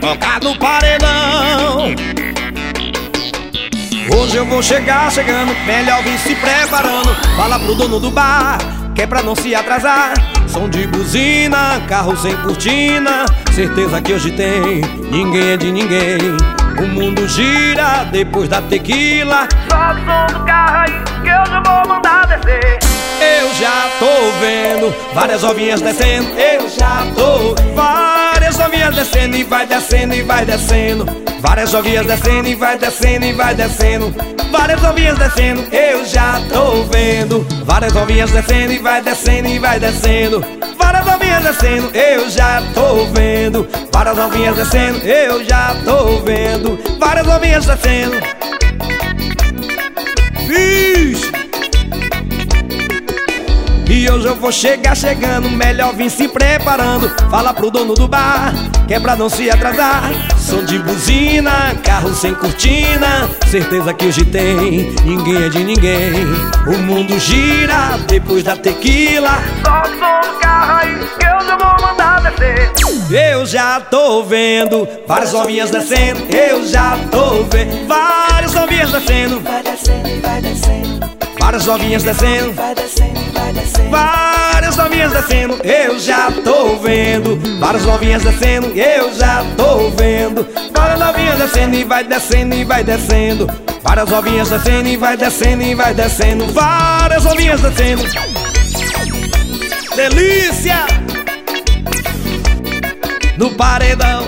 tocar no paredão. Hoje eu vou chegar chegando, melhor vir se preparando. Fala pro dono do bar, que é pra não se atrasar. Som de buzina, carro sem cortina. Certeza que hoje tem, ninguém é de ninguém. O mundo gira depois da tequila. Sobe o som do carro aí, que eu já vou mandar descer. Eu já tô vendo várias ovinhas descendo. Eu já tô várias ovinhas descendo e vai descendo e vai descendo. Várias ovinhas descendo e vai descendo e vai descendo. Várias ovinhas descendo, eu já tô vendo. Várias ovinhas descendo e vai descendo e vai descendo. Várias ovinhas descendo, eu já tô vendo. Várias ovinhas descendo, eu já tô vendo. Várias ovinhas descendo. Vixe! Eu vou chegar chegando, melhor vir se preparando. Fala pro dono do bar, que é pra não se atrasar. Som de buzina, carro sem cortina. Certeza que hoje tem, ninguém é de ninguém. O mundo gira depois da tequila. Sobe o carro aí, que eu já vou mandar descer. Eu já tô vendo várias novinhas descendo. Eu já tô vendo várias novinhas descendo. Vai descendo vai descendo, Várias novinhas descendo. vai descendo. Várias novinhas descendo, eu já tô vendo. Várias novinhas descendo, eu já tô vendo. Várias novinhas descendo e vai descendo e vai descendo. Várias novinhas descendo e vai descendo e vai descendo. Várias novinhas descendo. Delícia! No paredão.